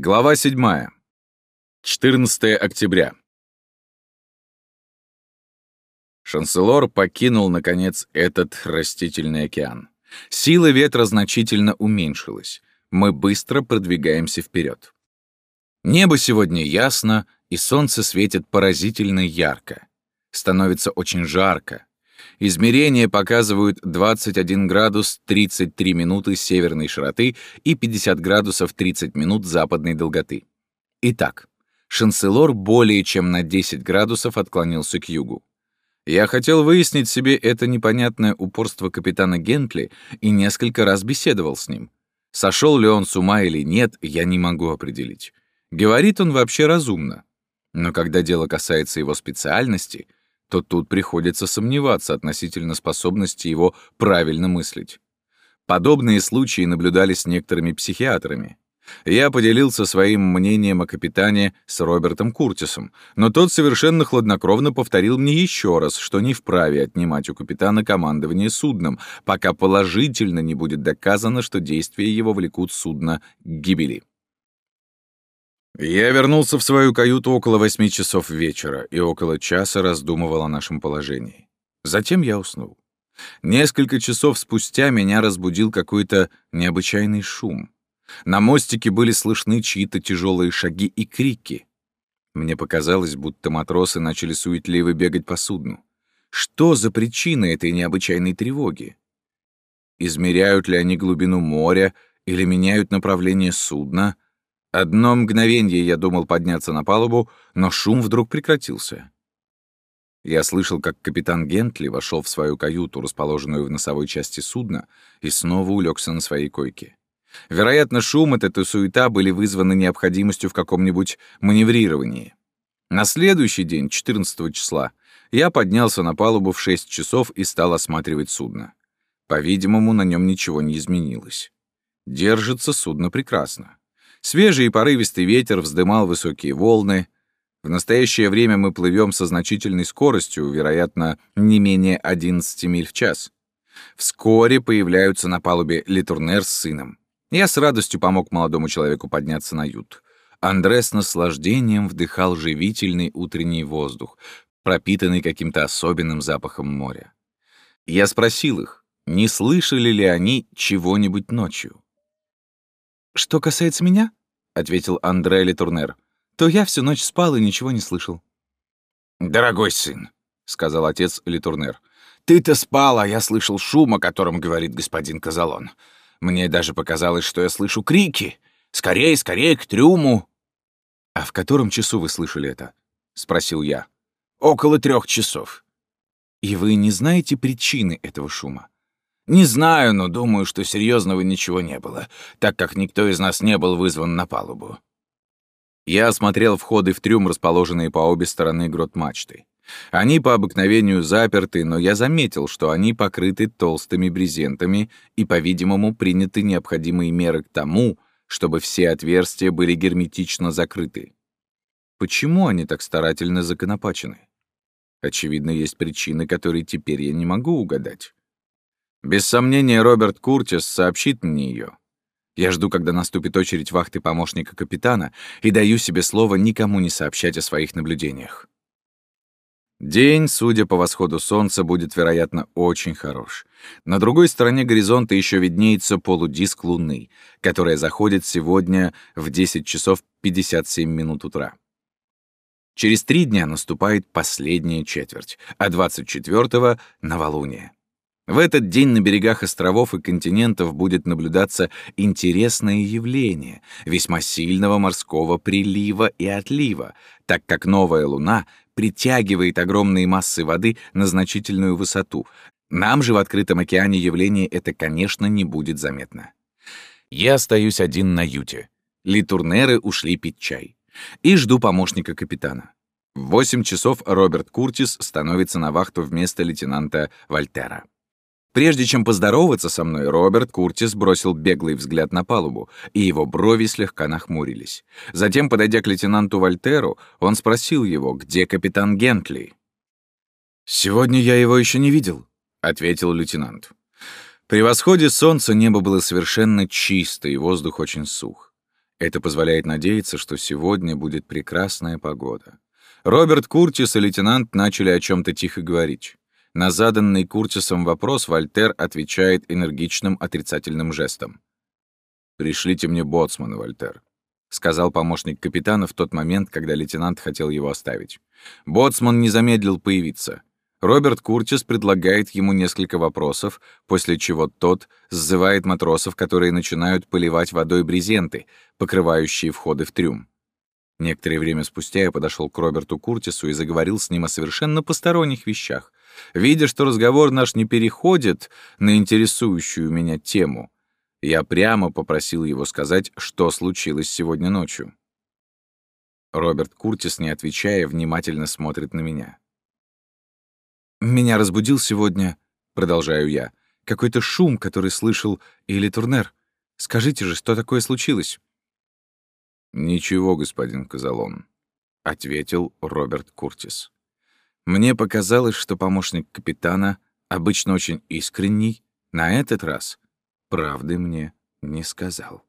Глава 7. 14 октября. Шанселор покинул, наконец, этот растительный океан. Сила ветра значительно уменьшилась. Мы быстро продвигаемся вперед. Небо сегодня ясно, и солнце светит поразительно ярко. Становится очень жарко. Измерения показывают 21 градус 33 минуты северной широты и 50 градусов 30 минут западной долготы. Итак, Шанселор более чем на 10 градусов отклонился к югу. Я хотел выяснить себе это непонятное упорство капитана Гентли и несколько раз беседовал с ним. Сошел ли он с ума или нет, я не могу определить. Говорит он вообще разумно. Но когда дело касается его специальности — то тут приходится сомневаться относительно способности его правильно мыслить. Подобные случаи наблюдались некоторыми психиатрами. Я поделился своим мнением о капитане с Робертом Куртисом, но тот совершенно хладнокровно повторил мне еще раз, что не вправе отнимать у капитана командование судном, пока положительно не будет доказано, что действия его влекут судно к гибели. Я вернулся в свою каюту около восьми часов вечера и около часа раздумывал о нашем положении. Затем я уснул. Несколько часов спустя меня разбудил какой-то необычайный шум. На мостике были слышны чьи-то тяжелые шаги и крики. Мне показалось, будто матросы начали суетливо бегать по судну. Что за причина этой необычайной тревоги? Измеряют ли они глубину моря или меняют направление судна — Одно мгновение я думал подняться на палубу, но шум вдруг прекратился. Я слышал, как капитан Гентли вошел в свою каюту, расположенную в носовой части судна, и снова улегся на своей койке. Вероятно, шум от этой суета были вызваны необходимостью в каком-нибудь маневрировании. На следующий день, 14 числа, я поднялся на палубу в 6 часов и стал осматривать судно. По-видимому, на нем ничего не изменилось. Держится судно прекрасно. Свежий и порывистый ветер вздымал высокие волны. В настоящее время мы плывем со значительной скоростью, вероятно, не менее 11 миль в час. Вскоре появляются на палубе Литурнер с сыном. Я с радостью помог молодому человеку подняться на ют. Андре с наслаждением вдыхал живительный утренний воздух, пропитанный каким-то особенным запахом моря. Я спросил их, не слышали ли они чего-нибудь ночью. «Что касается меня, — ответил Андре Летурнер, — то я всю ночь спал и ничего не слышал». «Дорогой сын», — сказал отец Летурнер, — «ты-то спал, а я слышал шум, о котором говорит господин Казалон. Мне даже показалось, что я слышу крики. Скорее, скорее, к трюму!» «А в котором часу вы слышали это?» — спросил я. «Около трех часов». «И вы не знаете причины этого шума?» Не знаю, но думаю, что серьезного ничего не было, так как никто из нас не был вызван на палубу. Я осмотрел входы в трюм, расположенные по обе стороны грот мачты. Они по обыкновению заперты, но я заметил, что они покрыты толстыми брезентами и, по-видимому, приняты необходимые меры к тому, чтобы все отверстия были герметично закрыты. Почему они так старательно законопачены? Очевидно, есть причины, которые теперь я не могу угадать. Без сомнения, Роберт Куртис сообщит мне ее. Я жду, когда наступит очередь вахты помощника капитана, и даю себе слово никому не сообщать о своих наблюдениях. День, судя по восходу солнца, будет, вероятно, очень хорош. На другой стороне горизонта еще виднеется полудиск Луны, которая заходит сегодня в 10 часов 57 минут утра. Через три дня наступает последняя четверть, а 24-го — новолуние. В этот день на берегах островов и континентов будет наблюдаться интересное явление весьма сильного морского прилива и отлива, так как новая луна притягивает огромные массы воды на значительную высоту. Нам же в открытом океане явление это, конечно, не будет заметно. Я остаюсь один на юте. Литурнеры ушли пить чай. И жду помощника капитана. В 8 часов Роберт Куртис становится на вахту вместо лейтенанта Вольтера. Прежде чем поздороваться со мной, Роберт Куртис бросил беглый взгляд на палубу, и его брови слегка нахмурились. Затем, подойдя к лейтенанту Вольтеру, он спросил его, где капитан Гентли. «Сегодня я его еще не видел», — ответил лейтенант. При восходе солнца небо было совершенно чисто, и воздух очень сух. Это позволяет надеяться, что сегодня будет прекрасная погода. Роберт Куртис и лейтенант начали о чем то тихо говорить. На заданный Куртисом вопрос Вольтер отвечает энергичным отрицательным жестом. «Пришлите мне боцмана, Вольтер», — сказал помощник капитана в тот момент, когда лейтенант хотел его оставить. Боцман не замедлил появиться. Роберт Куртис предлагает ему несколько вопросов, после чего тот сзывает матросов, которые начинают поливать водой брезенты, покрывающие входы в трюм. Некоторое время спустя я подошел к Роберту Куртису и заговорил с ним о совершенно посторонних вещах. Видя, что разговор наш не переходит на интересующую меня тему, я прямо попросил его сказать, что случилось сегодня ночью. Роберт Куртис, не отвечая, внимательно смотрит на меня. «Меня разбудил сегодня», — продолжаю я, — «какой-то шум, который слышал Или Турнер. Скажите же, что такое случилось?» «Ничего, господин Казалон», — ответил Роберт Куртис. Мне показалось, что помощник капитана, обычно очень искренний, на этот раз правды мне не сказал.